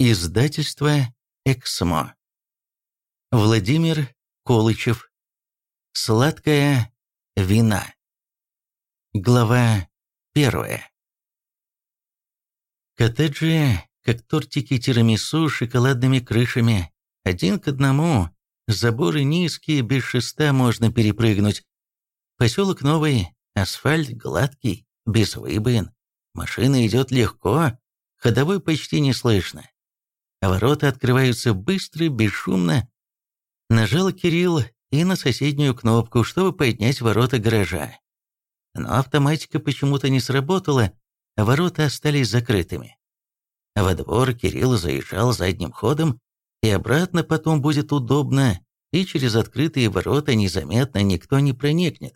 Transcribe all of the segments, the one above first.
Издательство «Эксмо». Владимир Колычев. Сладкая вина. Глава первая. Коттеджи, как тортики тирамису с шоколадными крышами. Один к одному. Заборы низкие, без шеста можно перепрыгнуть. Поселок новый, асфальт гладкий, без выбоин. Машина идет легко, ходовой почти не слышно. Ворота открываются быстро, бесшумно. Нажал Кирилл и на соседнюю кнопку, чтобы поднять ворота гаража. Но автоматика почему-то не сработала, а ворота остались закрытыми. Во двор Кирилл заезжал задним ходом, и обратно потом будет удобно, и через открытые ворота незаметно никто не проникнет.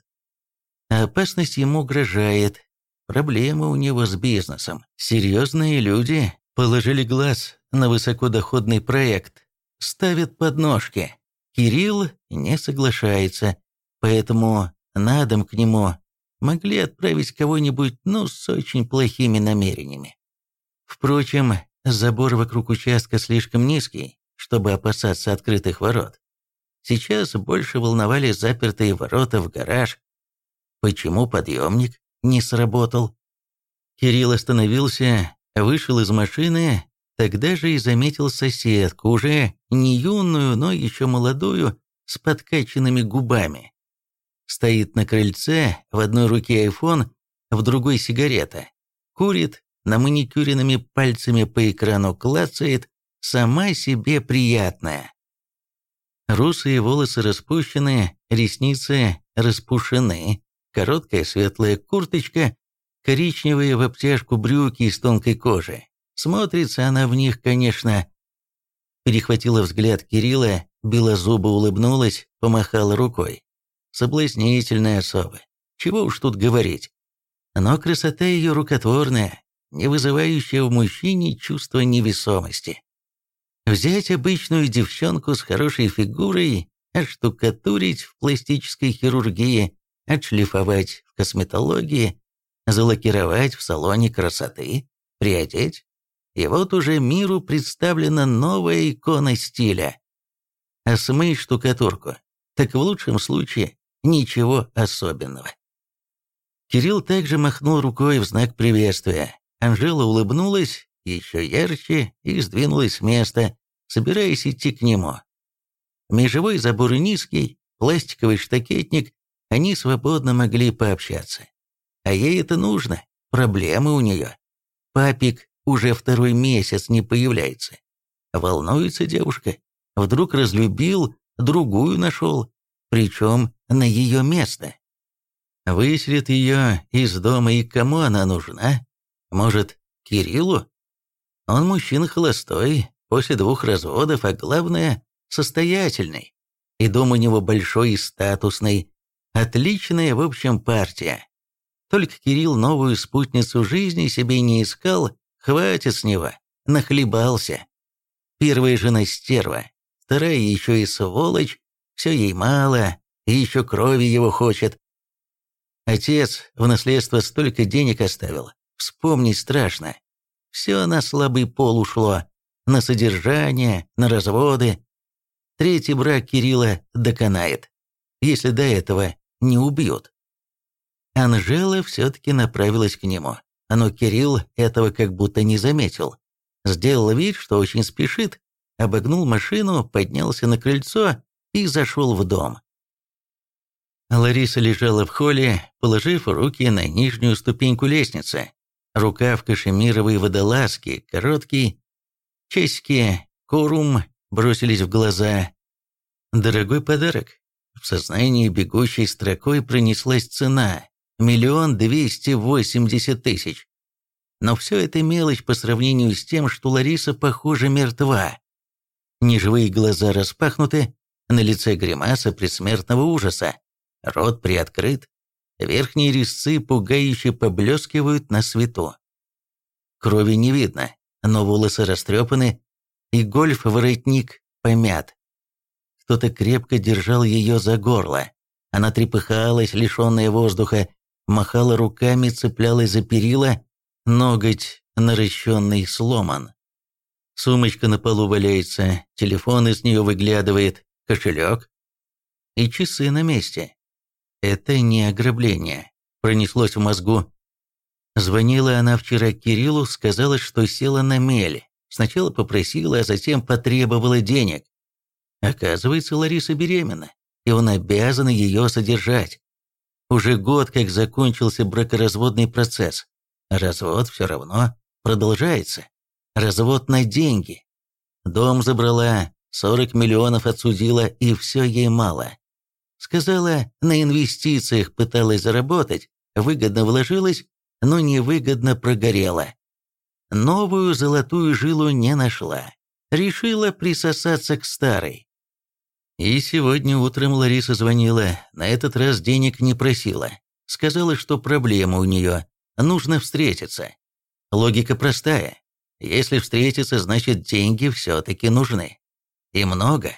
А опасность ему угрожает, проблемы у него с бизнесом. Серьезные люди положили глаз на высокодоходный проект, ставят подножки. Кирилл не соглашается, поэтому на дом к нему могли отправить кого-нибудь, ну, с очень плохими намерениями. Впрочем, забор вокруг участка слишком низкий, чтобы опасаться открытых ворот. Сейчас больше волновали запертые ворота в гараж. Почему подъемник не сработал? Кирилл остановился, вышел из машины, тогда же и заметил соседку, уже не юную, но еще молодую, с подкачанными губами. Стоит на крыльце, в одной руке айфон, в другой сигарета. Курит, на маникюренными пальцами по экрану клацает, сама себе приятная. Русые волосы распущены, ресницы распушены, короткая светлая курточка, коричневые в обтяжку брюки из тонкой кожи. Смотрится она в них, конечно. Перехватила взгляд Кирилла, белозубо улыбнулась, помахала рукой. Соблазнительная особа. Чего уж тут говорить. Но красота ее рукотворная, не вызывающая в мужчине чувство невесомости. Взять обычную девчонку с хорошей фигурой, отштукатурить в пластической хирургии, отшлифовать в косметологии, залакировать в салоне красоты, приодеть. И вот уже миру представлена новая икона стиля. А смыть штукатурку, так в лучшем случае Ничего особенного. Кирилл также махнул рукой в знак приветствия. Анжела улыбнулась еще ярче и сдвинулась с места, собираясь идти к нему. Межевой забор низкий, пластиковый штакетник, они свободно могли пообщаться. А ей это нужно, проблемы у нее. Папик уже второй месяц не появляется. Волнуется девушка. Вдруг разлюбил, другую нашел, причем на ее место. Выселит ее из дома и кому она нужна? Может, Кириллу? Он мужчина холостой, после двух разводов, а главное, состоятельный. И дом у него большой и статусный. Отличная, в общем, партия. Только Кирилл новую спутницу жизни себе не искал, хватит с него, нахлебался. Первая жена стерва, вторая еще и сволочь, все ей мало, еще крови его хочет. Отец в наследство столько денег оставил, вспомнить страшно. Все на слабый пол ушло, на содержание, на разводы. Третий брак Кирилла доконает, если до этого не убьют. Анжела все-таки направилась к нему, но Кирилл этого как будто не заметил. Сделал вид, что очень спешит, обогнул машину, поднялся на крыльцо и зашел в дом. Лариса лежала в холле, положив руки на нижнюю ступеньку лестницы. Рука в кашемировой водолазке, короткий. Часики, корум бросились в глаза. Дорогой подарок. В сознании бегущей строкой пронеслась цена. Миллион двести восемьдесят тысяч. Но все это мелочь по сравнению с тем, что Лариса, похоже, мертва. Неживые глаза распахнуты, на лице гримаса предсмертного ужаса. Рот приоткрыт. Верхние резцы пугающе поблескивают на свету. Крови не видно, но волосы растрепаны, и гольф-воротник помят. Кто-то крепко держал ее за горло. Она трепыхалась, лишенная воздуха, махала руками, цеплялась за перила, ноготь наращенный сломан. Сумочка на полу валяется, телефон из нее выглядывает, кошелек. И часы на месте. Это не ограбление. Пронеслось в мозгу. Звонила она вчера Кириллу, сказала, что села на мели. Сначала попросила, а затем потребовала денег. Оказывается, Лариса беременна, и он обязан ее содержать. Уже год как закончился бракоразводный процесс. Развод все равно продолжается. Развод на деньги. Дом забрала, 40 миллионов отсудила, и все ей мало. Сказала, на инвестициях пыталась заработать, выгодно вложилась, но невыгодно прогорела. Новую золотую жилу не нашла. Решила присосаться к старой. И сегодня утром Лариса звонила, на этот раз денег не просила. Сказала, что проблема у нее, нужно встретиться. Логика простая. Если встретиться, значит деньги все-таки нужны. И много.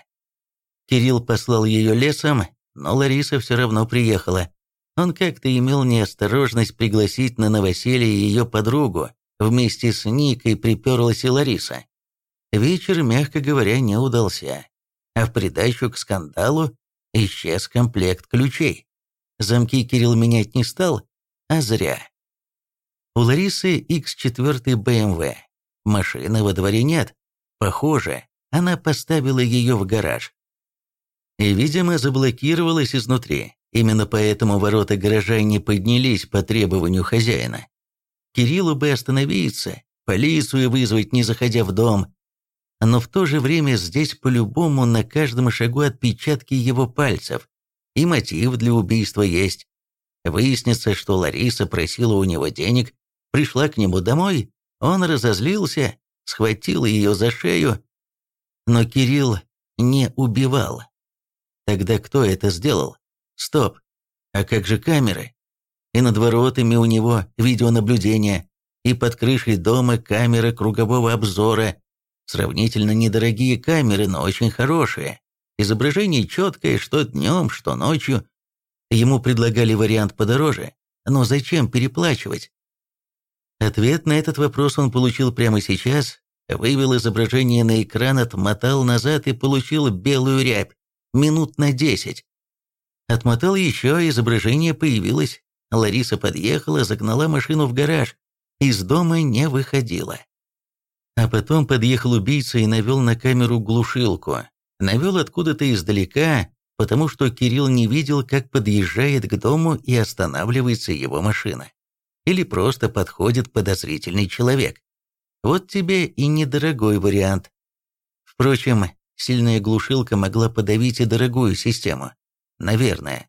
Кирилл послал ее лесом, но Лариса все равно приехала. Он как-то имел неосторожность пригласить на новоселье ее подругу. Вместе с Никой приперлась и Лариса. Вечер, мягко говоря, не удался а в придачу к скандалу исчез комплект ключей. Замки Кирилл менять не стал, а зря. У Ларисы X4 BMW. Машины во дворе нет. Похоже, она поставила ее в гараж. И, видимо, заблокировалась изнутри. Именно поэтому ворота гаража не поднялись по требованию хозяина. Кириллу бы остановиться, полицию вызвать, не заходя в дом, но в то же время здесь по-любому на каждом шагу отпечатки его пальцев, и мотив для убийства есть. Выяснится, что Лариса просила у него денег, пришла к нему домой, он разозлился, схватил ее за шею. Но Кирилл не убивал. Тогда кто это сделал? Стоп. А как же камеры? И над воротами у него видеонаблюдение, и под крышей дома камера кругового обзора, Сравнительно недорогие камеры, но очень хорошие. Изображение четкое, что днем, что ночью. Ему предлагали вариант подороже, но зачем переплачивать? Ответ на этот вопрос он получил прямо сейчас, вывел изображение на экран, отмотал назад и получил белую рябь, минут на десять. Отмотал еще, изображение появилось. Лариса подъехала, загнала машину в гараж. Из дома не выходила. А потом подъехал убийца и навел на камеру глушилку. Навел откуда-то издалека, потому что Кирилл не видел, как подъезжает к дому и останавливается его машина. Или просто подходит подозрительный человек. Вот тебе и недорогой вариант. Впрочем, сильная глушилка могла подавить и дорогую систему. Наверное.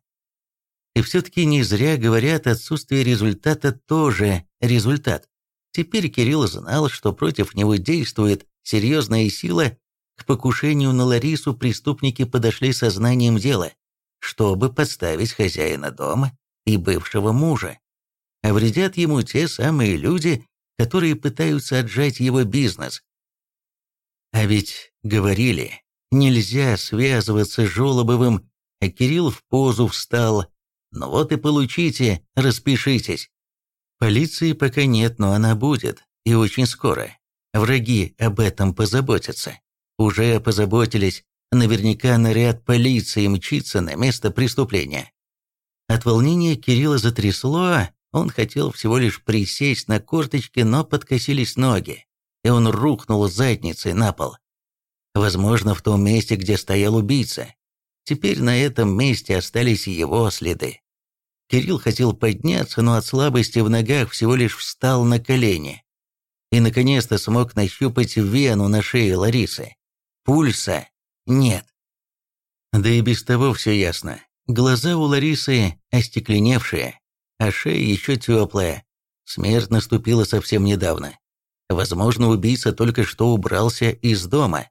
И все-таки не зря говорят, отсутствие результата тоже результат. Теперь Кирилл знал, что против него действует серьезная сила. К покушению на Ларису преступники подошли со знанием дела, чтобы подставить хозяина дома и бывшего мужа. А вредят ему те самые люди, которые пытаются отжать его бизнес. А ведь говорили, нельзя связываться с Жолобовым, а Кирилл в позу встал. Ну вот и получите, распишитесь. Полиции пока нет, но она будет, и очень скоро. Враги об этом позаботятся. Уже позаботились, наверняка наряд полиции мчится на место преступления. От волнения Кирилла затрясло, он хотел всего лишь присесть на корточки, но подкосились ноги, и он рухнул задницей на пол. Возможно, в том месте, где стоял убийца. Теперь на этом месте остались его следы. Кирилл хотел подняться, но от слабости в ногах всего лишь встал на колени. И наконец-то смог нащупать вену на шее Ларисы. Пульса нет. Да и без того все ясно. Глаза у Ларисы остекленевшие, а шея еще теплая. Смерть наступила совсем недавно. Возможно, убийца только что убрался из дома.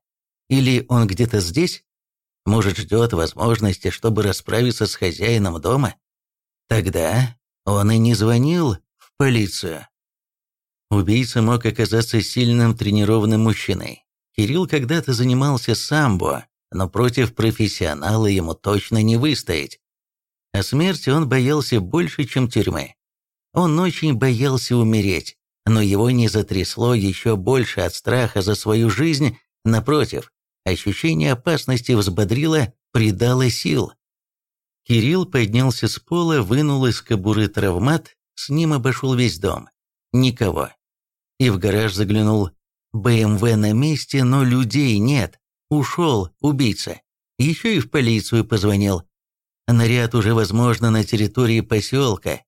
Или он где-то здесь? Может, ждет возможности, чтобы расправиться с хозяином дома? Тогда он и не звонил в полицию. Убийца мог оказаться сильным тренированным мужчиной. Кирилл когда-то занимался самбо, но против профессионала ему точно не выстоять. О смерти он боялся больше, чем тюрьмы. Он очень боялся умереть. но его не затрясло еще больше от страха за свою жизнь, напротив, ощущение опасности взбодрило, придало сил. Кирилл поднялся с пола, вынул из кобуры травмат, с ним обошел весь дом. Никого. И в гараж заглянул. БМВ на месте, но людей нет. Ушел убийца. Еще и в полицию позвонил. Наряд уже, возможно, на территории поселка.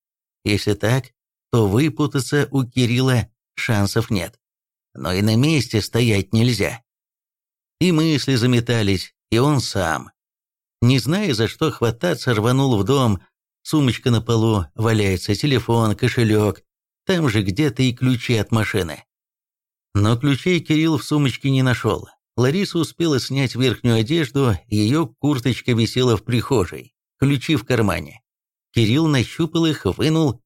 Если так, то выпутаться у Кирилла шансов нет. Но и на месте стоять нельзя. И мысли заметались, и он сам. Не зная, за что хвататься, рванул в дом. Сумочка на полу, валяется телефон, кошелек. Там же где-то и ключи от машины. Но ключей Кирилл в сумочке не нашел. Лариса успела снять верхнюю одежду, ее курточка висела в прихожей, ключи в кармане. Кирилл нащупал их, вынул.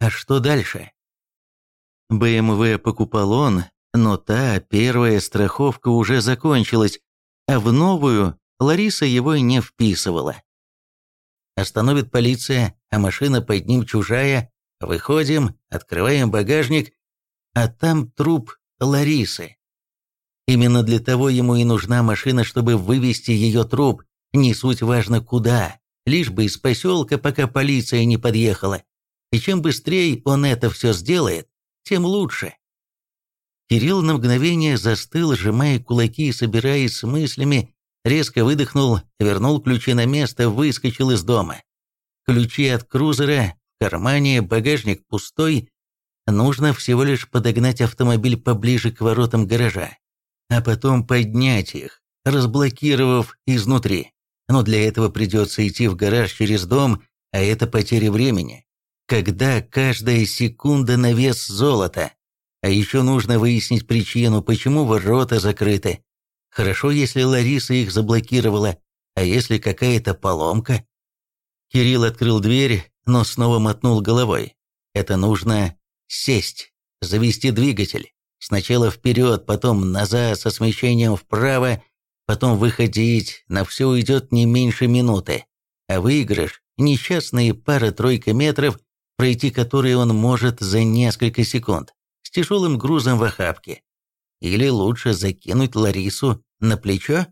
А что дальше? БМВ покупал он, но та первая страховка уже закончилась, а в новую Лариса его не вписывала. Остановит полиция, а машина под ним чужая. Выходим, открываем багажник, а там труп Ларисы. Именно для того ему и нужна машина, чтобы вывести ее труп. Не суть важно куда, лишь бы из поселка, пока полиция не подъехала. И чем быстрее он это все сделает, тем лучше. Кирилл на мгновение застыл, сжимая кулаки и собираясь с мыслями, резко выдохнул, вернул ключи на место, выскочил из дома. Ключи от крузера в кармане, багажник пустой. Нужно всего лишь подогнать автомобиль поближе к воротам гаража а потом поднять их, разблокировав изнутри. Но для этого придется идти в гараж через дом, а это потеря времени. Когда каждая секунда на вес золота. А еще нужно выяснить причину, почему ворота закрыты. Хорошо, если Лариса их заблокировала, а если какая-то поломка? Кирилл открыл дверь, но снова мотнул головой. Это нужно сесть, завести двигатель. Сначала вперед, потом назад со смещением вправо, потом выходить, на все уйдет не меньше минуты. А выигрыш – несчастные пара-тройка метров, пройти которые он может за несколько секунд, с тяжелым грузом в охапке. Или лучше закинуть Ларису на плечо?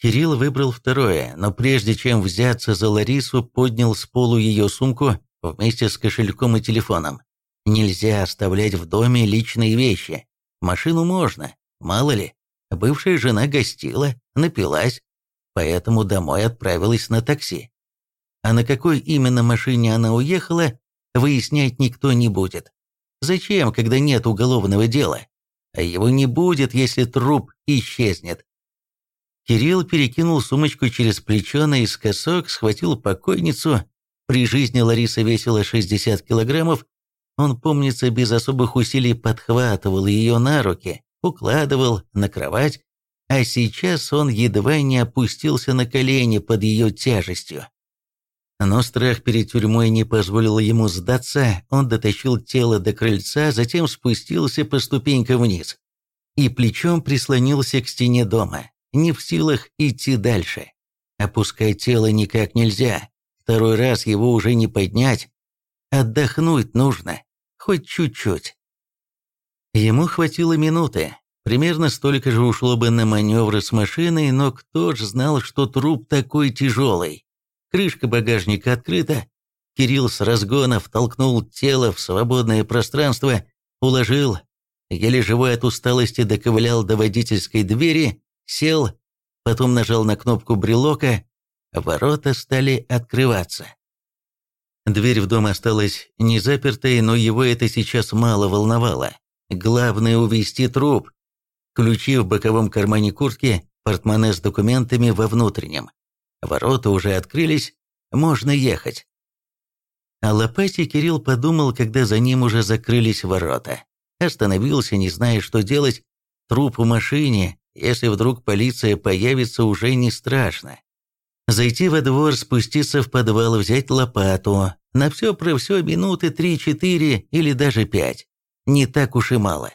Кирилл выбрал второе, но прежде чем взяться за Ларису, поднял с полу ее сумку вместе с кошельком и телефоном. Нельзя оставлять в доме личные вещи. Машину можно, мало ли. Бывшая жена гостила, напилась, поэтому домой отправилась на такси. А на какой именно машине она уехала, выяснять никто не будет. Зачем, когда нет уголовного дела? А его не будет, если труп исчезнет. Кирилл перекинул сумочку через плечо наискосок, схватил покойницу. При жизни Лариса весила 60 килограммов, он, помнится, без особых усилий подхватывал ее на руки, укладывал на кровать, а сейчас он едва не опустился на колени под ее тяжестью. Но страх перед тюрьмой не позволил ему сдаться, он дотащил тело до крыльца, затем спустился по ступенькам вниз и плечом прислонился к стене дома, не в силах идти дальше. Опускать тело никак нельзя, второй раз его уже не поднять, отдохнуть нужно хоть чуть-чуть. Ему хватило минуты. Примерно столько же ушло бы на маневры с машиной, но кто ж знал, что труп такой тяжелый. Крышка багажника открыта. Кирилл с разгона втолкнул тело в свободное пространство, уложил, еле живой от усталости доковылял до водительской двери, сел, потом нажал на кнопку брелока, ворота стали открываться. Дверь в дом осталась не запертой, но его это сейчас мало волновало. Главное – увести труп. Ключи в боковом кармане куртки, портмоне с документами во внутреннем. Ворота уже открылись, можно ехать. О лопате Кирилл подумал, когда за ним уже закрылись ворота. Остановился, не зная, что делать. Труп в машине, если вдруг полиция появится, уже не страшно. Зайти во двор, спуститься в подвал, взять лопату. На все про все минуты три-четыре или даже пять. Не так уж и мало.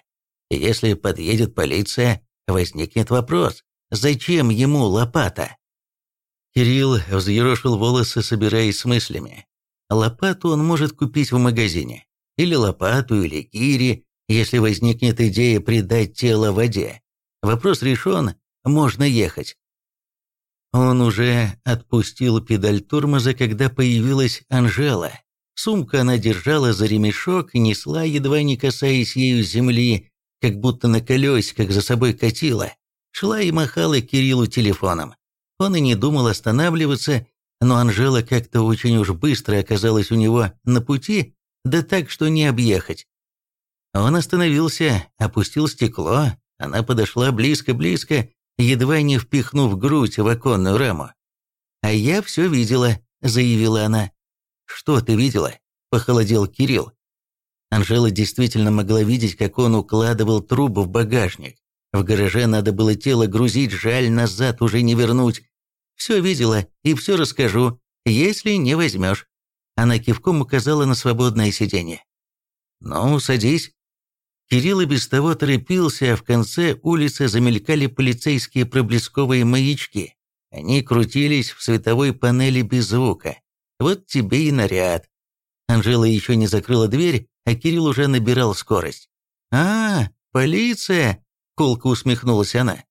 Если подъедет полиция, возникнет вопрос, зачем ему лопата? Кирилл взъерошил волосы, собираясь с мыслями. Лопату он может купить в магазине. или лопату, или гири, если возникнет идея придать тело воде. Вопрос решен, можно ехать. Он уже отпустил педаль тормоза, когда появилась Анжела. Сумку она держала за ремешок несла, едва не касаясь ею земли, как будто на колесиках за собой катила. Шла и махала Кириллу телефоном. Он и не думал останавливаться, но Анжела как-то очень уж быстро оказалась у него на пути, да так, что не объехать. Он остановился, опустил стекло, она подошла близко-близко, едва не впихнув грудь в оконную раму. «А я все видела», — заявила она. «Что ты видела?» — похолодел Кирилл. Анжела действительно могла видеть, как он укладывал труп в багажник. В гараже надо было тело грузить, жаль, назад уже не вернуть. Все видела и все расскажу, если не возьмешь. Она кивком указала на свободное сиденье. «Ну, садись». Кирилл и без того торопился, а в конце улицы замелькали полицейские проблесковые маячки. Они крутились в световой панели без звука. Вот тебе и наряд. Анжела еще не закрыла дверь, а Кирилл уже набирал скорость. «А, полиция!» — колко усмехнулась она.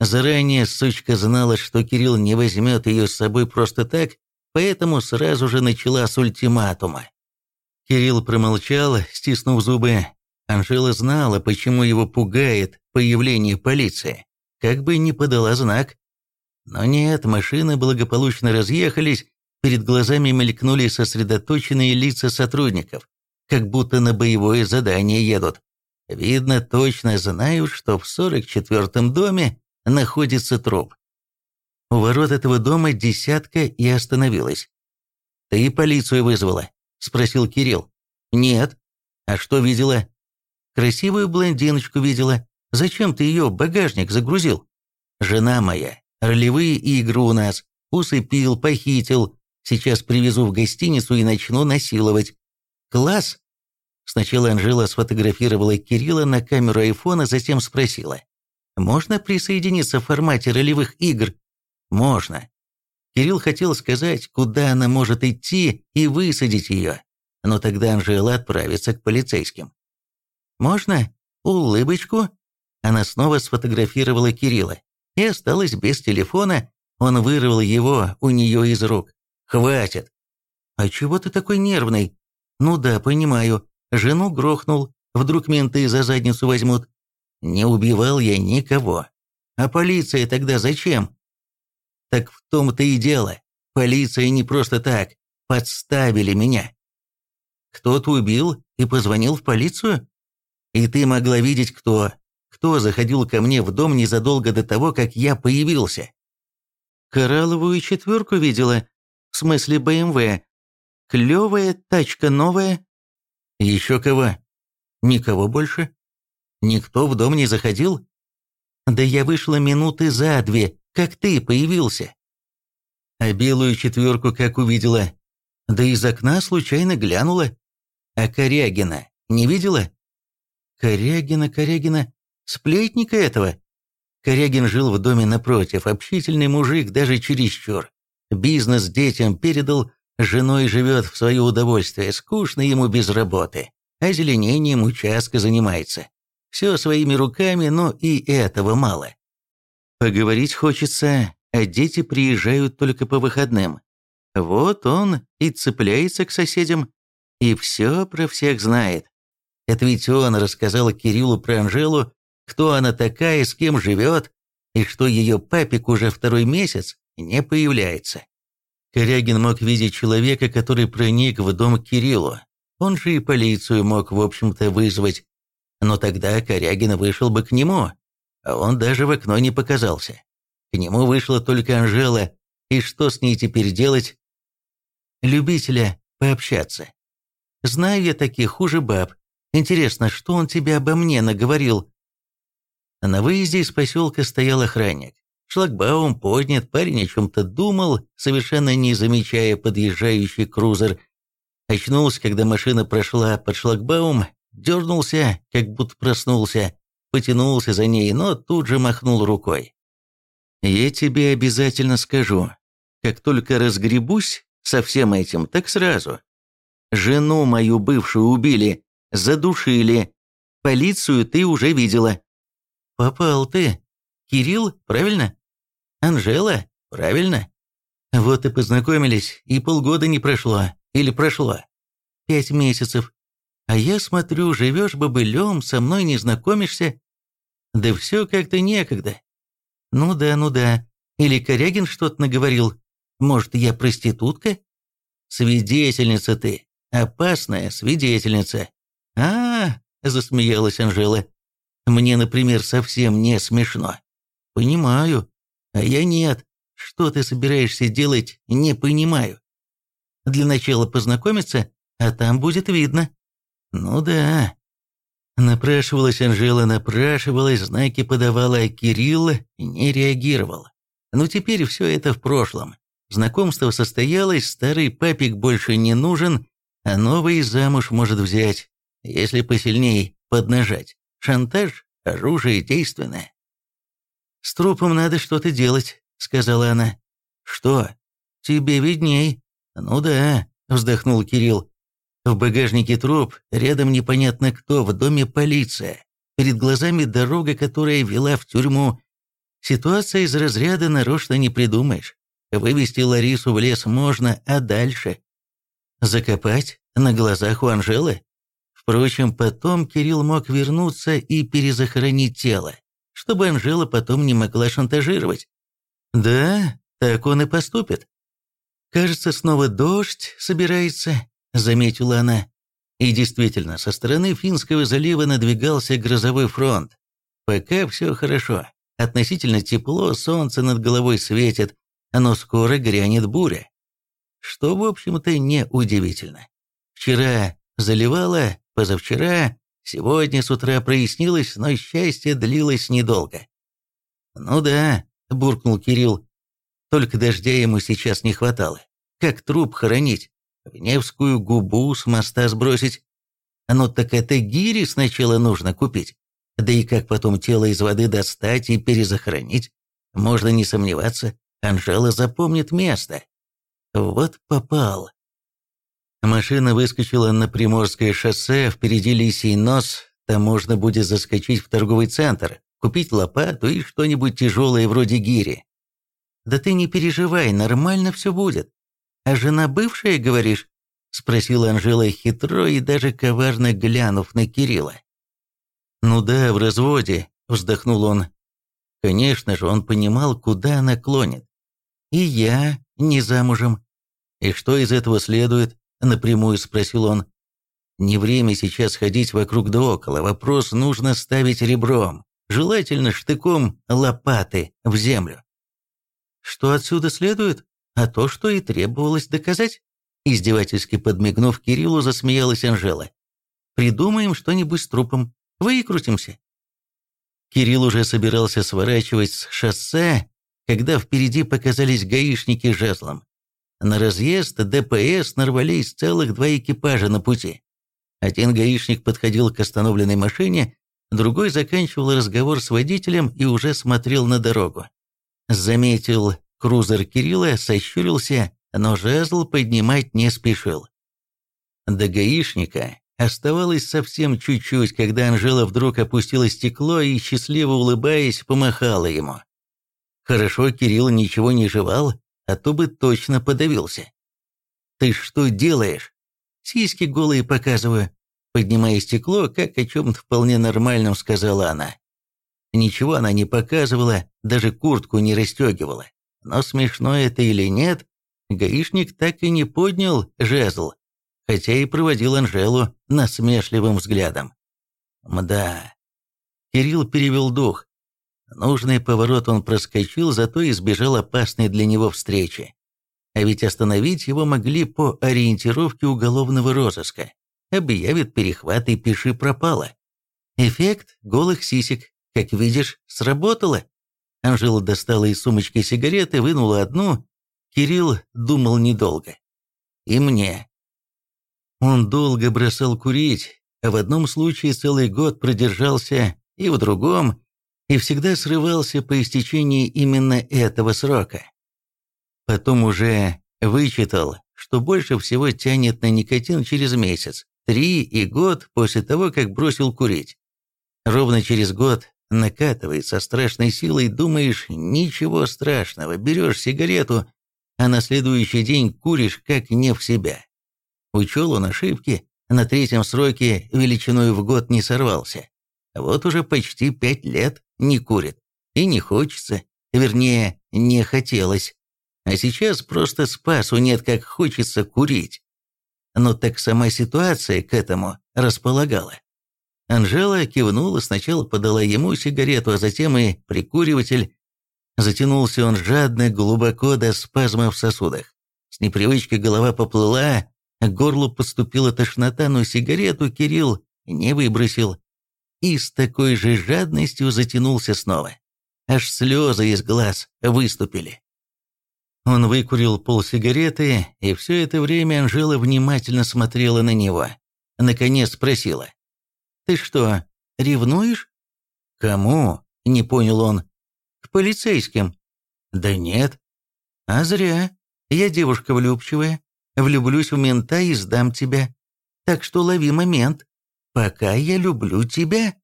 Заранее сучка знала, что Кирилл не возьмет ее с собой просто так, поэтому сразу же начала с ультиматума. Кирилл промолчал, стиснув зубы. Анжела знала, почему его пугает появление полиции, как бы не подала знак. Но нет, машины благополучно разъехались, перед глазами мелькнули сосредоточенные лица сотрудников, как будто на боевое задание едут. Видно, точно знают, что в 44-м доме находится труп. У ворот этого дома десятка и остановилась. «Ты полицию вызвала?» – спросил Кирилл. «Нет». «А что видела?» «Красивую блондиночку видела. Зачем ты ее в багажник загрузил?» «Жена моя. Ролевые игры у нас. Усыпил, похитил. Сейчас привезу в гостиницу и начну насиловать. Класс!» Сначала Анжела сфотографировала Кирилла на камеру айфона, затем спросила. «Можно присоединиться в формате ролевых игр?» «Можно». Кирилл хотел сказать, куда она может идти и высадить ее, но тогда Анжела отправится к полицейским. «Можно? Улыбочку?» Она снова сфотографировала Кирилла и осталась без телефона, он вырвал его у нее из рук. «Хватит!» «А чего ты такой нервный?» «Ну да, понимаю. Жену грохнул. Вдруг менты за задницу возьмут. Не убивал я никого. А полиция тогда зачем? Так в том-то и дело. Полиция не просто так. Подставили меня. Кто-то убил и позвонил в полицию? И ты могла видеть, кто. Кто заходил ко мне в дом незадолго до того, как я появился. Коралловую четверку видела. В смысле БМВ. Клевая тачка новая. Еще кого? Никого больше? Никто в дом не заходил? Да я вышла минуты за две, как ты появился. А белую четверку как увидела? Да из окна случайно глянула. А Корягина не видела? Корягина, Корягина, сплетника этого. Корягин жил в доме напротив, общительный мужик, даже чересчур. Бизнес детям передал, Женой живет в свое удовольствие, скучно ему без работы. Озеленением участка занимается. Все своими руками, но и этого мало. Поговорить хочется, а дети приезжают только по выходным. Вот он и цепляется к соседям, и все про всех знает. Это ведь он рассказал Кириллу про Анжелу, кто она такая, с кем живет, и что ее папик уже второй месяц не появляется. Корягин мог видеть человека, который проник в дом Кириллу. Он же и полицию мог, в общем-то, вызвать. Но тогда Корягин вышел бы к нему, а он даже в окно не показался. К нему вышла только Анжела, и что с ней теперь делать? Любителя пообщаться. Знаю я таких хуже баб. Интересно, что он тебе обо мне наговорил? На выезде из поселка стоял охранник. Шлагбаум поднят, парень о чем-то думал, совершенно не замечая подъезжающий крузер. Очнулся, когда машина прошла под шлагбаум, дернулся, как будто проснулся, потянулся за ней, но тут же махнул рукой. «Я тебе обязательно скажу. Как только разгребусь со всем этим, так сразу. Жену мою бывшую убили, задушили. Полицию ты уже видела». «Попал ты. Кирилл, правильно?» «Анжела, правильно?» «Вот и познакомились, и полгода не прошло. Или прошло. Пять месяцев. А я смотрю, живешь бобылем, со мной не знакомишься. Да все как-то некогда. Ну да, ну да. Или Корягин что-то наговорил. Может, я проститутка? Свидетельница ты. Опасная свидетельница. А, -а, -а засмеялась Анжела. Мне, например, совсем не смешно. Понимаю. А я нет. Что ты собираешься делать, не понимаю. Для начала познакомиться, а там будет видно. Ну да. Напрашивалась Анжела, напрашивалась, знаки подавала, а Кирилл не реагировал. Но теперь все это в прошлом. Знакомство состоялось, старый папик больше не нужен, а новый замуж может взять, если посильней поднажать. Шантаж, оружие действенное. «С трупом надо что-то делать», — сказала она. «Что? Тебе видней». «Ну да», — вздохнул Кирилл. В багажнике труп, рядом непонятно кто, в доме полиция. Перед глазами дорога, которая вела в тюрьму. Ситуация из разряда нарочно не придумаешь. Вывести Ларису в лес можно, а дальше? Закопать на глазах у Анжелы? Впрочем, потом Кирилл мог вернуться и перезахоронить тело, чтобы Анжела потом не могла шантажировать. Да, так он и поступит. Кажется, снова дождь собирается, заметила она. И действительно, со стороны Финского залива надвигался грозовой фронт. Пока все хорошо. Относительно тепло, солнце над головой светит, но скоро грянет буря. Что, в общем-то, не удивительно. Вчера заливало, позавчера, сегодня с утра прояснилось, но счастье длилось недолго. «Ну да», — буркнул Кирилл, — «только дождя ему сейчас не хватало. Как труп хоронить? В Невскую губу с моста сбросить? Ну так это гири сначала нужно купить. Да и как потом тело из воды достать и перезахоронить? Можно не сомневаться, Анжела запомнит место. Вот попал. Машина выскочила на Приморское шоссе, впереди лисий нос, там можно будет заскочить в торговый центр, купить лопату и что-нибудь тяжелое вроде гири. Да ты не переживай, нормально все будет. А жена бывшая, говоришь? Спросила Анжела хитро и даже коварно глянув на Кирилла. «Ну да, в разводе», — вздохнул он. Конечно же, он понимал, куда она клонит. «И я не замужем». «И что из этого следует?» — напрямую спросил он. «Не время сейчас ходить вокруг да около. Вопрос нужно ставить ребром, желательно штыком лопаты в землю». «Что отсюда следует? А то, что и требовалось доказать?» Издевательски подмигнув Кириллу, засмеялась Анжела. «Придумаем что-нибудь с трупом. Выкрутимся». Кирилл уже собирался сворачивать с шоссе, когда впереди показались гаишники жезлом. На разъезд ДПС нарвались целых два экипажа на пути. Один гаишник подходил к остановленной машине, другой заканчивал разговор с водителем и уже смотрел на дорогу. Заметил крузер Кирилла, сощурился, но жезл поднимать не спешил. До гаишника Оставалось совсем чуть-чуть, когда Анжела вдруг опустила стекло и, счастливо улыбаясь, помахала ему. Хорошо, Кирилл ничего не жевал, а то бы точно подавился. «Ты что делаешь?» «Сиськи голые показываю», поднимая стекло, как о чем-то вполне нормальном сказала она. Ничего она не показывала, даже куртку не расстегивала. Но смешно это или нет, гаишник так и не поднял жезл, хотя и проводил Анжелу насмешливым взглядом. Мда. Кирилл перевел дух. Нужный поворот он проскочил, зато избежал опасной для него встречи. А ведь остановить его могли по ориентировке уголовного розыска. Объявит перехват и пиши пропало. Эффект голых сисек, как видишь, сработало. Анжела достала из сумочки сигареты, вынула одну. Кирилл думал недолго. И мне. Он долго бросал курить, а в одном случае целый год продержался, и в другом, и всегда срывался по истечении именно этого срока. Потом уже вычитал, что больше всего тянет на никотин через месяц, три и год после того, как бросил курить. Ровно через год накатывает со страшной силой, думаешь, ничего страшного, берешь сигарету, а на следующий день куришь как не в себя. Учел он ошибки, на третьем сроке величиной в год не сорвался. Вот уже почти пять лет не курит. И не хочется, вернее, не хотелось. А сейчас просто спасу нет, как хочется курить. Но так сама ситуация к этому располагала. Анжела кивнула, сначала подала ему сигарету, а затем и прикуриватель. Затянулся он жадно, глубоко до спазма в сосудах. С непривычки голова поплыла, к горлу подступила тошнота, но сигарету Кирилл не выбросил. И с такой же жадностью затянулся снова. Аж слезы из глаз выступили. Он выкурил полсигареты, и все это время Анжела внимательно смотрела на него. Наконец спросила. «Ты что, ревнуешь?» «Кому?» – не понял он. «К полицейским». «Да нет». «А зря. Я девушка влюбчивая. Влюблюсь в мента и сдам тебя. Так что лови момент. Пока я люблю тебя».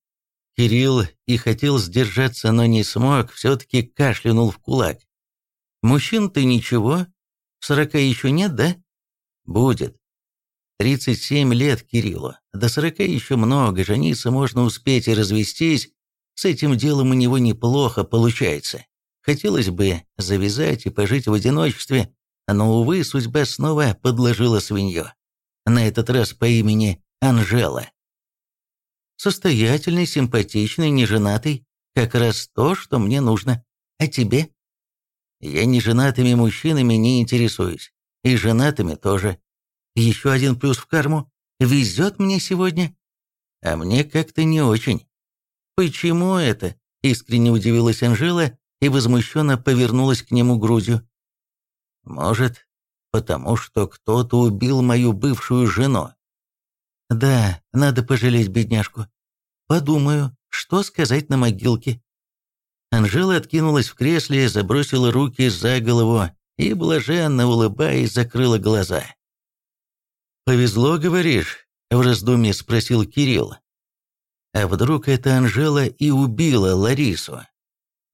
Кирилл и хотел сдержаться, но не смог, все-таки кашлянул в кулак. Мужчин-то ничего. Сорока еще нет, да? Будет. Тридцать семь лет Кириллу. До сорока еще много, жениться можно успеть и развестись. С этим делом у него неплохо получается. Хотелось бы завязать и пожить в одиночестве, но, увы, судьба снова подложила свинью. На этот раз по имени Анжела. Состоятельный, симпатичный, неженатый. Как раз то, что мне нужно. А тебе? Я не женатыми мужчинами не интересуюсь. И женатыми тоже. Еще один плюс в карму. Везет мне сегодня. А мне как-то не очень. Почему это? Искренне удивилась Анжела и возмущенно повернулась к нему грудью. Может, потому что кто-то убил мою бывшую жену. Да, надо пожалеть бедняжку. Подумаю, что сказать на могилке. Анжела откинулась в кресле, забросила руки за голову и, блаженно улыбаясь, закрыла глаза. «Повезло, говоришь?» – в раздумье спросил Кирилл. А вдруг эта Анжела и убила Ларису?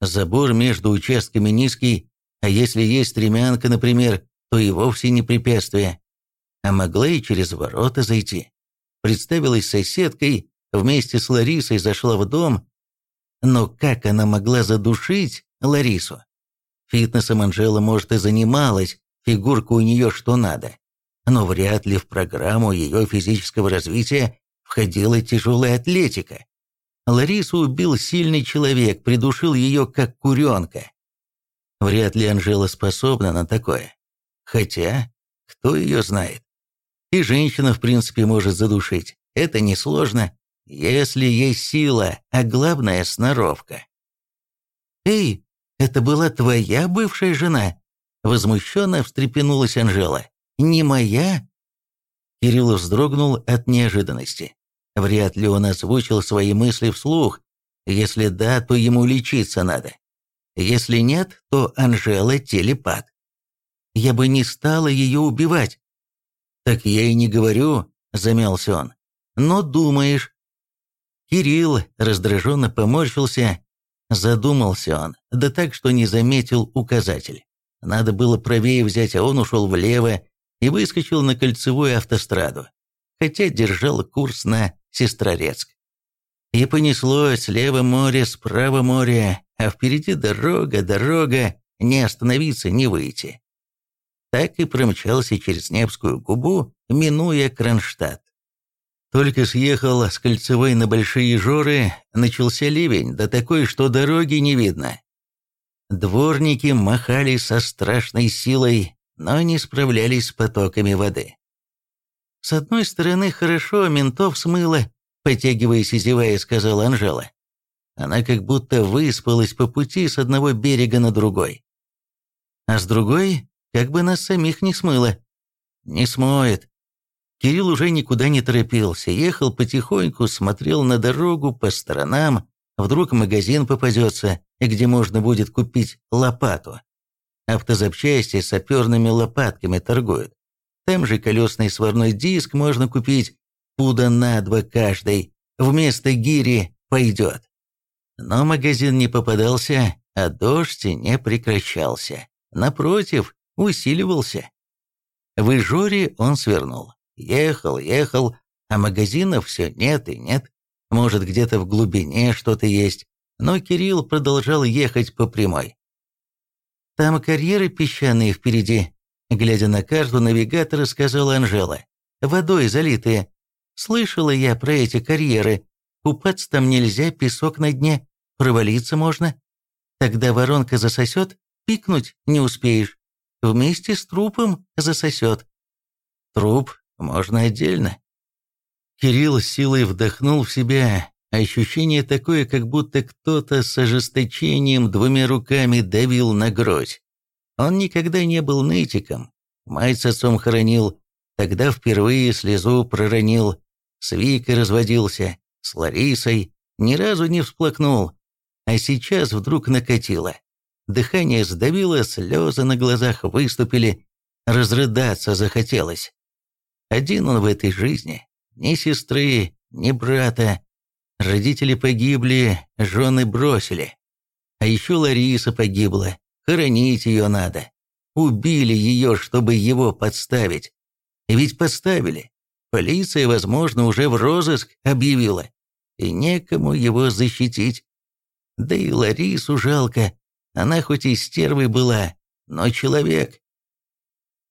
Забор между участками низкий, а если есть стремянка, например, то и вовсе не препятствие. А могла и через ворота зайти. Представилась соседкой, вместе с Ларисой зашла в дом, но как она могла задушить Ларису? Фитнесом Анжела, может, и занималась, фигурка у нее что надо. Но вряд ли в программу ее физического развития входила тяжелая атлетика. Ларису убил сильный человек, придушил ее как куренка. Вряд ли Анжела способна на такое. Хотя, кто ее знает? И женщина, в принципе, может задушить. Это несложно. Если есть сила, а главное – сноровка. «Эй, это была твоя бывшая жена?» Возмущенно встрепенулась Анжела. «Не моя?» Кирилл вздрогнул от неожиданности. Вряд ли он озвучил свои мысли вслух. Если да, то ему лечиться надо. Если нет, то Анжела телепат. Я бы не стала ее убивать. «Так я и не говорю», — замялся он. «Но думаешь, Кирилл раздраженно поморщился. Задумался он, да так, что не заметил указатель. Надо было правее взять, а он ушел влево и выскочил на кольцевую автостраду, хотя держал курс на Сестрорецк. И понеслось слева море, справа море, а впереди дорога, дорога, не остановиться, не выйти. Так и промчался через Невскую губу, минуя Кронштадт. Только съехал с Кольцевой на Большие Жоры, начался ливень, да такой, что дороги не видно. Дворники махали со страшной силой, но не справлялись с потоками воды. «С одной стороны, хорошо, ментов смыло», — потягиваясь и зевая, сказала Анжела. Она как будто выспалась по пути с одного берега на другой. А с другой, как бы нас самих не смыло. Не смоет, Кирилл уже никуда не торопился, ехал потихоньку, смотрел на дорогу по сторонам, вдруг магазин попадется, где можно будет купить лопату. Автозапчасти саперными лопатками торгуют. Там же колесный сварной диск можно купить, пуда на два каждый, вместо гири пойдет. Но магазин не попадался, а дождь не прекращался. Напротив, усиливался. В Ижоре он свернул. Ехал, ехал, а магазинов все нет и нет. Может, где-то в глубине что-то есть. Но Кирилл продолжал ехать по прямой. «Там карьеры песчаные впереди», — глядя на карту навигатора, сказала Анжела. «Водой залитые. Слышала я про эти карьеры. Купаться там нельзя, песок на дне, провалиться можно. Тогда воронка засосет, пикнуть не успеешь. Вместе с трупом засосет. Труп можно отдельно. Кирилл силой вдохнул в себя. Ощущение такое, как будто кто-то с ожесточением двумя руками давил на грудь. Он никогда не был нытиком. Мать с отцом хоронил, тогда впервые слезу проронил. С Викой разводился, с Ларисой, ни разу не всплакнул. А сейчас вдруг накатило. Дыхание сдавило, слезы на глазах выступили, разрыдаться захотелось. Один он в этой жизни, ни сестры, ни брата. Родители погибли, жены бросили. А еще Лариса погибла, хоронить ее надо. Убили ее, чтобы его подставить. Ведь подставили. Полиция, возможно, уже в розыск объявила. И некому его защитить. Да и Ларису жалко. Она хоть и стервой была, но человек.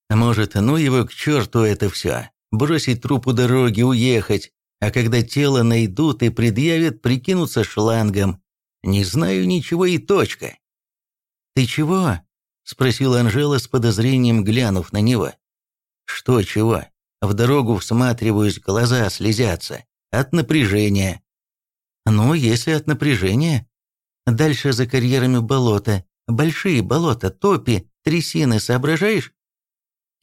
Может, ну его к черту это все. Бросить труп у дороги, уехать. А когда тело найдут и предъявят, прикинуться шлангом. Не знаю ничего и точка. «Ты чего?» — спросила Анжела с подозрением, глянув на него. «Что чего? В дорогу всматриваюсь, глаза слезятся. От напряжения». «Ну, если от напряжения, Дальше за карьерами болота. Большие болота, топи, трясины, соображаешь?»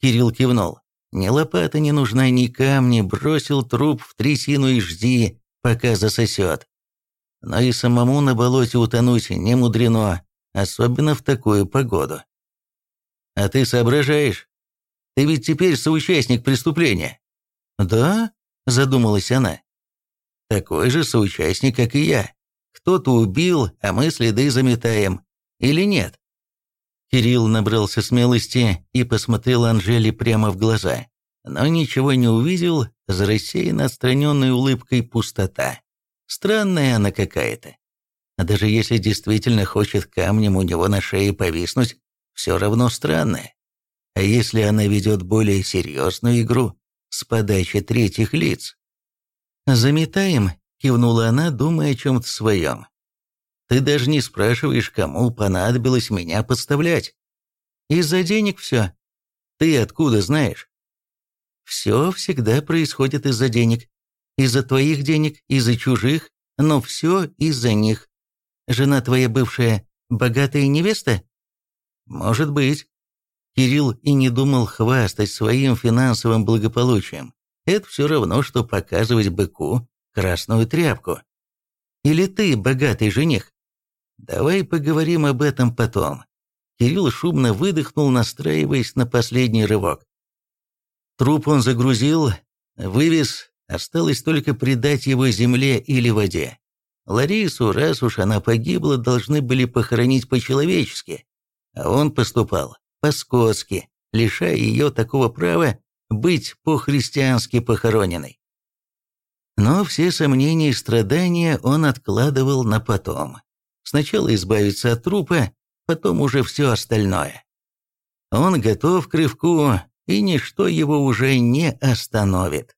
Кирилл кивнул. «Ни лопата не нужна, ни камни, бросил труп в трясину и жди, пока засосет. Но и самому на болоте утонуть не мудрено, особенно в такую погоду. А ты соображаешь? Ты ведь теперь соучастник преступления». «Да?» – задумалась она. «Такой же соучастник, как и я. Кто-то убил, а мы следы заметаем. Или нет?» Кирилл набрался смелости и посмотрел Анжеле прямо в глаза, но ничего не увидел, за рассеянно отстраненной улыбкой пустота. Странная она какая-то. А даже если действительно хочет камнем у него на шее повиснуть, все равно странная. А если она ведет более серьезную игру с подачи третьих лиц? «Заметаем кивнула она, думая о чем-то своем. «Ты даже не спрашиваешь, кому понадобилось меня подставлять. Из-за денег все. Ты откуда знаешь?» «Все всегда происходит из-за денег. Из-за твоих денег, из-за чужих, но все из-за них. Жена твоя бывшая богатая невеста?» «Может быть». Кирилл и не думал хвастать своим финансовым благополучием. Это все равно, что показывать быку, красную тряпку. Или ты богатый жених? Давай поговорим об этом потом. Кирилл шумно выдохнул, настраиваясь на последний рывок. Труп он загрузил, вывез, осталось только предать его земле или воде. Ларису, раз уж она погибла, должны были похоронить по-человечески, а он поступал по-скотски, лишая ее такого права быть по-христиански похороненной. Но все сомнения и страдания он откладывал на потом. Сначала избавиться от трупа, потом уже все остальное. Он готов к рывку, и ничто его уже не остановит.